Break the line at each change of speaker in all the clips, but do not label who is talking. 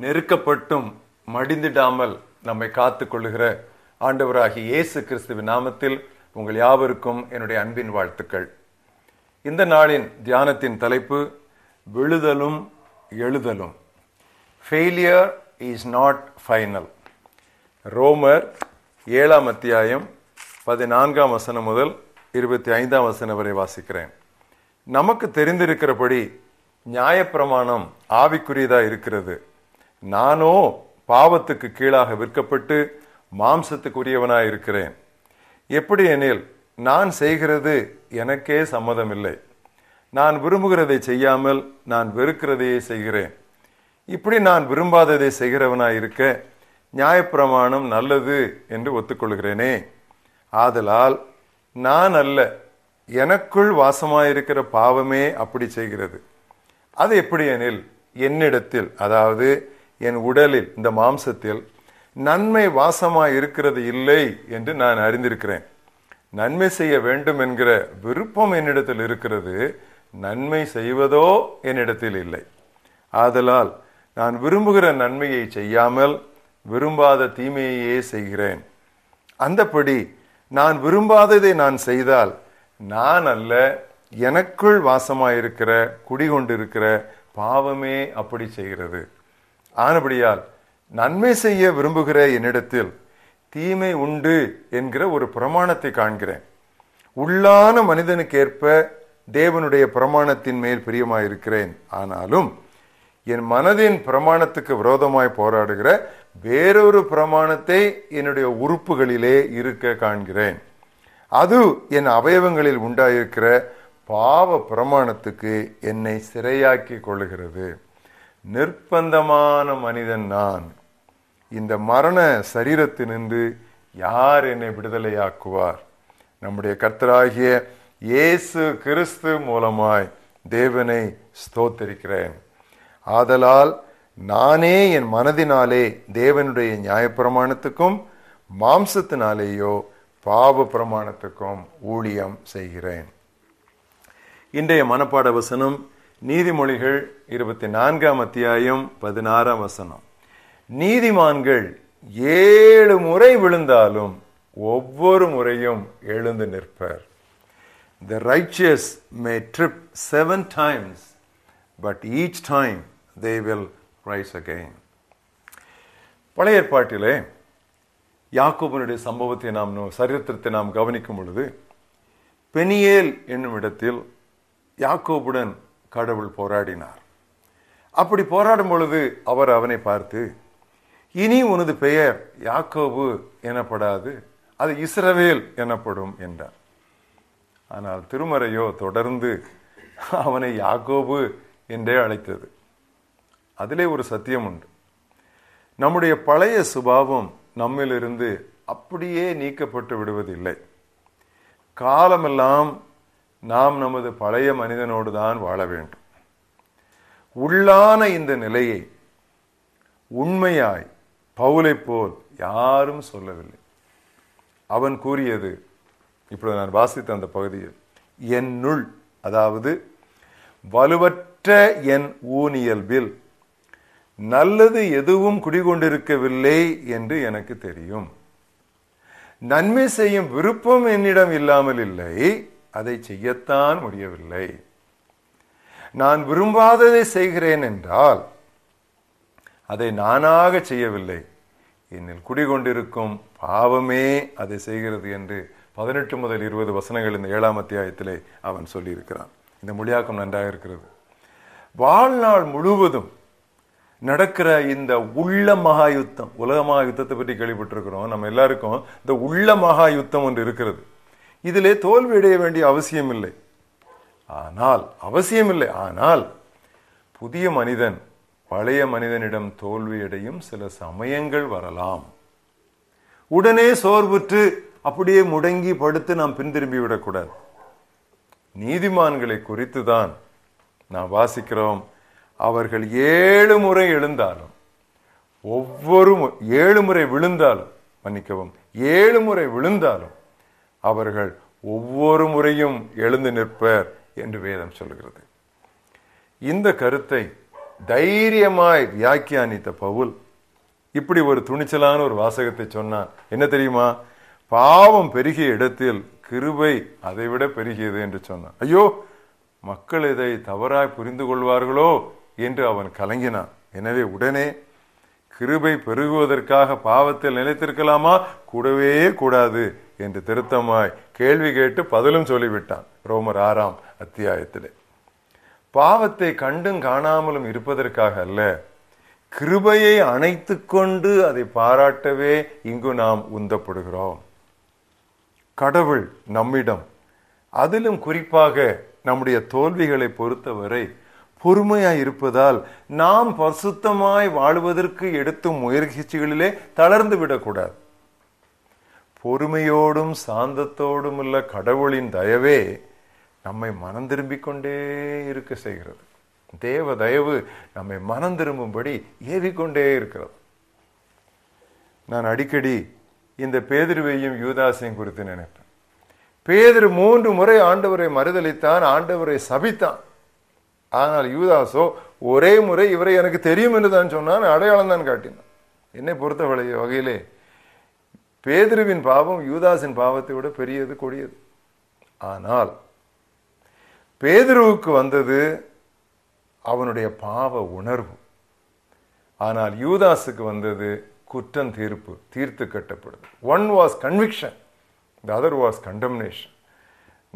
நெருக்கப்பட்டும் மடிந்திடாமல் நம்மை காத்து கொள்ளுகிற ஆண்டவராகிய இயேசு கிறிஸ்துவின் நாமத்தில் உங்கள் யாவருக்கும் என்னுடைய அன்பின் வாழ்த்துக்கள். இந்த நாளின் தியானத்தின் தலைப்பு விழுதலும் எழுதலும். ஃபெயிலியர் இஸ் நாட் ஃபைனல் ரோமர் ஏழாம் அத்தியாயம் பதினான்காம் வசனம் முதல் இருபத்தி ஐந்தாம் வசனம் வரை வாசிக்கிறேன். நமக்கு தெரிந்திருக்கிறபடி நியாயப்பிரமாணம் ஆவிக்குரியதாக இருக்கிறது. நானோ பாவத்துக்கு கீழாக விற்கப்பட்டு மாம்சத்துக்குரியவனாய் இருக்கிறேன். எப்படி எனில் நான் செய்கிறது எனக்கே சம்மதமில்லை. நான் விரும்புகிறதை செய்யாமல் நான் வெறுக்கிறதையே செய்கிறேன். இப்படி நான் விரும்பாததை செய்கிறவனாய் இருக்க நியாயப்பிரமாணம் நல்லது என்று ஒத்துக்கொள்கிறேனே. ஆதலால் நான் அல்ல எனக்குள் வாசமாயிருக்கிற பாவமே அப்படி செய்கிறது. அது எப்படி எனில் என்னிடத்தில் அதாவது என் உடலில் இந்த மாம்சத்தில் நன்மை வாசமாக இருக்கிறது இல்லை என்று நான் அறிந்திருக்கிறேன். நன்மை செய்ய வேண்டும் என்கிற விருப்பம் என்னிடத்தில் இருக்கிறது நன்மை செய்வதோ என்னிடத்தில் இல்லை. ஆதலால் நான் விரும்புகிற நன்மையை செய்யாமல் விரும்பாத தீமையையே செய்கிறேன். அந்தப்படி நான் விரும்பாததை நான் செய்தால் நான் அல்ல எனக்குள் வாசமாயிருக்கிற குடிகொண்டிருக்கிற பாவமே அப்படி செய்கிறது. ஆனபடியால் நன்மை செய்ய விரும்புகிற என்னிடத்தில் தீமை உண்டு என்கிற ஒரு பிரமாணத்தை காண்கிறேன். உள்ளான மனிதனுக்கேற்ப தேவனுடைய பிரமாணத்தின் மேல் பிரியமாயிருக்கிறேன். ஆனாலும் என் மனதின் பிரமாணத்துக்கு விரோதமாய் போராடுகிற வேறொரு பிரமாணத்தை என்னுடைய உறுப்புகளிலே இருக்க காண்கிறேன். அது என் அவயவங்களில் உண்டாயிருக்கிற பாவ பிரமாணத்துக்கு என்னை சிறையாக்கி கொள்ளுகிறது. நிர்பந்தமான மனிதன் நான். இந்த மரண சரீரத்தினின்று யார் என்னை விடுதலையாக்குவார்? நம்முடைய கர்த்தராகிய இயேசு கிறிஸ்து மூலமாய் தேவனை ஸ்தோத்தரிக்கிறேன். ஆதலால் நானே என் மனதினாலே தேவனுடைய நியாயப்பிரமாணத்துக்கும் மாம்சத்தினாலேயோ பாவ பிரமாணத்துக்கும் ஊழியம் செய்கிறேன். இன்றைய மனப்பாட வசனம் நீதிமொழிகள் இருபத்தி நான்காம் அத்தியாயம் பதினாறாம் வசனம். நீதிமான்கள் ஏழு முறை விழுந்தாலும் ஒவ்வொரு முறையும் எழுந்து நிற்பர். The righteous may trip seven times but each time they will rise again பழைய ஏற்பாட்டிலே யாக்கோபனுடைய சம்பவத்தை நாம் சரித்திரத்தை நாம் கவனிக்கும் பொழுது பெனியேல் என்னும் இடத்தில் யாக்கோபுடன் கடவுள் போராடினார். அப்படி போராடும் பொழுது அவர் அவனை பார்த்து இனி உனது பெயர் யாக்கோபு எனப்படாது அது இஸ்ரவேல் எனப்படும் என்றார். ஆனால் திருமறையோ தொடர்ந்து அவனை யாக்கோபு என்றே அழைத்தது. அதிலே ஒரு சத்தியம் உண்டு. நம்முடைய பழைய சுபாவம் நம்மிலிருந்து அப்படியே நீக்கப்பட்டு விடுவதில்லை. காலமெல்லாம் நாம் நமது பழைய மனிதனோடு தான் வாழ வேண்டும். உள்ளான இந்த நிலையை உண்மையாய் பவுலை போல் யாரும் சொல்லவில்லை. அவன் கூறியது இப்பொழுது நான் வாசித்த அந்த பகுதியில் என்னுள் அதாவது வலுவற்ற என் ஊனியல்பில் நல்லது எதுவும் குடிகொண்டிருக்கவில்லை என்று எனக்கு தெரியும். நன்மை செய்யும் விருப்பம் என்னிடம் இல்லாமல் இல்லை. அதை செய்யத்தான் முடியவில்லை. நான் விரும்பாததை செய்கிறேன் என்றால் அதை நானாக செய்யவில்லை. என்னில் குடிகொண்டிருக்கும் பாவமே அதை செய்கிறது என்று பதினெட்டு முதல் இருபது வசனங்கள் இந்த ஏழாம் அத்தியாயத்திலே அவன் சொல்லியிருக்கிறான். இந்த மொழியாக்கம் நன்றாக இருக்கிறது. வாழ்நாள் முழுவதும் நடக்கிற இந்த உள்ள மகா யுத்தம் உலக மகா யுத்தத்தை பற்றி கேள்விப்பட்டிருக்கிறோம். நம்ம எல்லாருக்கும் இந்த உள்ள மகா யுத்தம் ஒன்று இருக்கிறது. இதிலே தோல்வி அடைய வேண்டிய அவசியம் இல்லை ஆனால் அவசியம் இல்லை ஆனால் புதிய மனிதன் பழைய மனிதனிடம் தோல்வியடையும் சில சமயங்கள் வரலாம். உடனே சோர்வுற்று அப்படியே முடங்கி படுத்து நாம் பின்திரும்பி விடக்கூடாது. நீதிமான்களை குறித்து தான் நாம் வாசிக்கிறோம். அவர்கள் ஏழு முறை எழுந்தாலும் ஒவ்வொரு ஏழு முறை விழுந்தாலும் மன்னிக்கவும் ஏழு முறை விழுந்தாலும் அவர்கள் ஒவ்வொரு முறையும் எழுந்து நிற்பர் என்று வேதம் சொல்கிறது இந்த கருத்தை தைரியமாய் வியாக்கியானித்த பவுல் இப்படி ஒரு துணிச்சலான ஒரு வாசகத்தை சொன்னான். என்ன தெரியுமா? பாவம் பெருகிய இடத்தில் கிருபை அதைவிட பெருகியது என்று சொன்னான். ஐயோ மக்கள் இதை தவறாய் புரிந்து கொள்வார்களோ என்று அவன் கலங்கினான். எனவே உடனே கிருபை பெருகுவதற்காக பாவத்தில் நிலைத்திருக்கலாமா? கூடவே கூடாது. என்று திருத்தமாய் கேள்வி கேட்டு பதிலும் சொல்லிவிட்டான். ரோமர் ஆறாம் அத்தியாயத்திலே. பாவத்தை கண்டும் காணாமலும் இருப்பதற்காக அல்ல கிருபையை அணைத்து கொண்டு அதை பாராட்டவே இங்கு நாம் உந்தப்படுகிறோம். கடவுள் நம்மிடம் அதிலும் குறிப்பாக நம்முடைய தோல்விகளை பொறுத்தவரை பொறுமையாய் இருப்பதால் நாம் பரிசுத்தமாய் வாழ்வதற்கு எடுத்தும் முயற்சிகளிலே தளர்ந்து விடக்கூடாது. பொறுமையோடும் சாந்தத்தோடும் உள்ள கடவுளின் தயவே நம்மை மனம் திரும்பிக் கொண்டே இருக்க செய்கிறது. தேவ தயவு நம்மை மனம் திரும்பும்படி ஏவிக்கொண்டே இருக்கிறது. நான் அடிக்கடி இந்த பேதிருவையும் யூதாசையும் குறித்து நினைப்பேன். பேதிரு மூன்று முறை ஆண்டவரை மறுதளித்தான் ஆண்டவரை சபித்தான். ஆனால் யூதாசோ ஒரே முறை இவரை எனக்கு தெரியும் என்று தான் சொன்னான் அடையாளம் தான் காட்டினான். என்னை பொறுத்த வகையிலே பேதிருவின் பாவம் யூதாசின் பாவத்தை விட பெரியது கொடியது. ஆனால் பேதுருவுக்கு வந்தது அவனுடைய பாவ உணர்வு. ஆனால் யூதாஸுக்கு வந்தது குற்றம் தீர்ப்பு தீர்த்து கட்டப்படுது. One was conviction the other was condemnation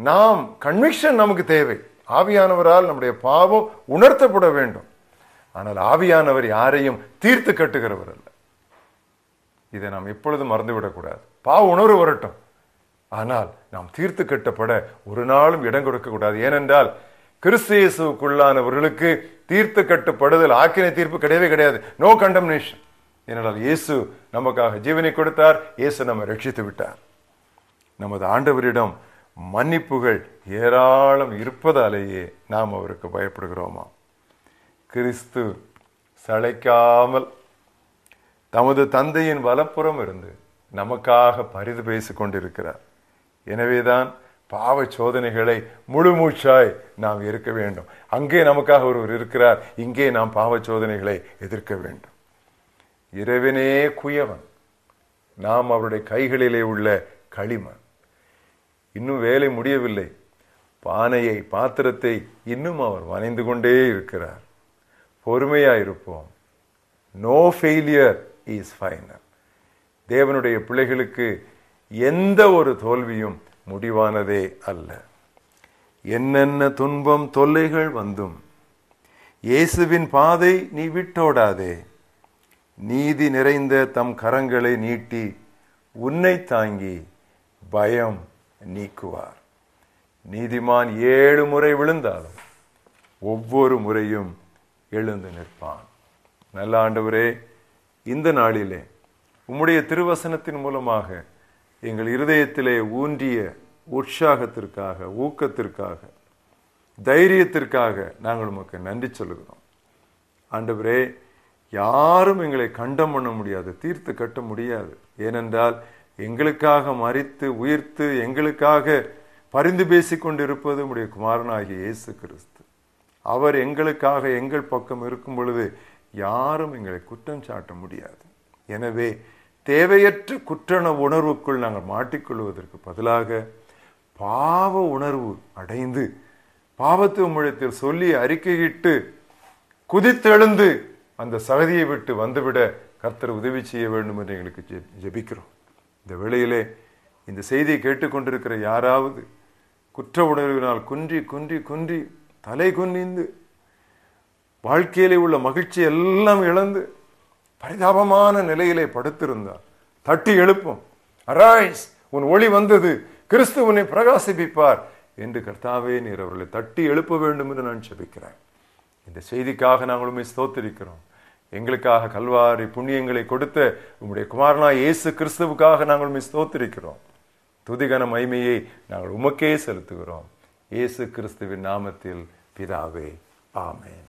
நாம் கன்விக்ஷன் நமக்கு தேவை. ஆவியானவரால் நம்முடைய பாவம் உணர்த்தப்பட வேண்டும். ஆனால் ஆவியானவர் யாரையும் தீர்த்து கட்டுகிறவர் அல்ல. இதை நாம் எப்பொழுது மறந்துவிடக்கூடாது. பாவ உணர்வு வரட்டும். ஆனால் நாம் தீர்த்து கட்டப்பட ஒரு நாளும் இடம் கொடுக்கக்கூடாது. ஏனென்றால் கிறிஸ்தியேசுக்குள்ளானவர்களுக்கு தீர்த்து கட்டுப்படுதல் ஆக்கினை தீர்ப்பு கிடையவே கிடையாது. நோ கண்டம்னேஷன் ஏனென்றால் இயேசு நமக்காக ஜீவனை கொடுத்தார். இயேசு நம்ம ரட்சித்து விட்டார். நமது ஆண்டவரிடம் மன்னிப்புகள் ஏராளம் இருப்பதாலேயே நாம் அவருக்கு பயப்படுகிறோமா? கிறிஸ்து சளைக்காமல் தமது தந்தையின் வலப்புறம் இருந்து நமக்காக பரிது பேசிக் கொண்டிருக்கிறார் எனவேதான் பாவ சோதனைகளை முழு மூச்சாய் நாம் இருக்க வேண்டும். அங்கே நமக்காக ஒருவர் இருக்கிறார். இங்கே நாம் பாவ சோதனைகளை எதிர்க்க வேண்டும். இறைவனே குயவன். நாம் அவருடைய கைகளிலே உள்ள களிமண். இன்னும் வேலை முடியவில்லை. பானையை பாத்திரத்தை இன்னும் அவர் வனைந்து கொண்டே இருக்கிறார். பொறுமையாயிருப்போம் நோ ஃபெயிலியர் இஸ் ஃபைனல் தேவனுடைய பிள்ளைகளுக்கு எந்த ஒரு தோல்வியும் முடிவானதே அல்ல. என்னென்ன துன்பம் தொல்லைகள் வந்தும் இயேசுவின் பாதை நீ விட்டோடாதே. நீதி நிறைந்த தம் கரங்களை நீட்டி உன்னை தாங்கி பயம் நீக்குவார். நீதிமான் ஏழு முறை விழுந்தாலும் ஒவ்வொரு முறையும் எழுந்து நிற்பான். நல்ல ஆண்டவரே இந்த நாளிலே உம்முடைய திருவசனத்தின் மூலமாக எங்கள் இருதயத்திலே ஊன்றிய உற்சாகத்திற்காக ஊக்கத்திற்காக தைரியத்திற்காக நாங்கள் உமக்கு நன்றி சொல்லுகிறோம். ஆண்டவரே யாரும் எங்களை கண்டம் பண்ண முடியாது தீர்த்து கட்ட முடியாது. ஏனென்றால் எங்களுக்காக மறித்து உயிர்த்து எங்களுக்காக பரிந்து பேசிக் கொண்டிருப்பது உடைய குமாரனாகிய இயேசு கிறிஸ்து. அவர் எங்களுக்காக எங்கள் பக்கம் இருக்கும் பொழுது யாரும் எங்களை குற்றம் சாட்ட முடியாது. எனவே தேவையற்ற குற்றண உணர்வுக்குள் நாங்கள் மாட்டிக்கொள்வதற்கு பதிலாக பாவ உணர்வு அடைந்து பாவத்து முழத்தில் சொல்லி அறிக்கையிட்டு குதித்தெழுந்து அந்த சகதியை விட்டு வந்துவிட கர்த்தர் உதவி செய்ய வேண்டும் என்று எங்களுக்கு ஜெபிக்கிறோம். இந்த வேளையிலே இந்த செய்தியை கேட்டுக்கொண்டிருக்கிற யாராவது குற்ற உணர்வினால் குன்றி குன்றி குன்றி தலை குன்னிந்து வாழ்க்கையிலே உள்ள மகிழ்ச்சி எல்லாம் இழந்து பரிதாபமான நிலையிலே படுத்திருந்தார். தட்டி எழுப்பும். அராய்ஸ் உன் ஒளி வந்தது. கிறிஸ்து உன்னை பிரகாசிப்பிப்பார். என்று கர்த்தாவே நீர் அவர்களை தட்டி எழுப்ப வேண்டும் என்று நான் செபிக்கிறேன் இந்த செய்திக்காக நாங்கள் உண்மை ஸ்தோத்திரிக்கிறோம். எங்களுக்காக கல்வாரி புண்ணியங்களை கொடுத்த உங்களுடைய குமாரனா இயேசு கிறிஸ்துவுக்காக நாங்கள் உண்மை துதிகன மைமையை நாங்கள் உமக்கே செலுத்துகிறோம். இயேசு கிறிஸ்துவின் நாமத்தில் பிதாவே ஆமேன்.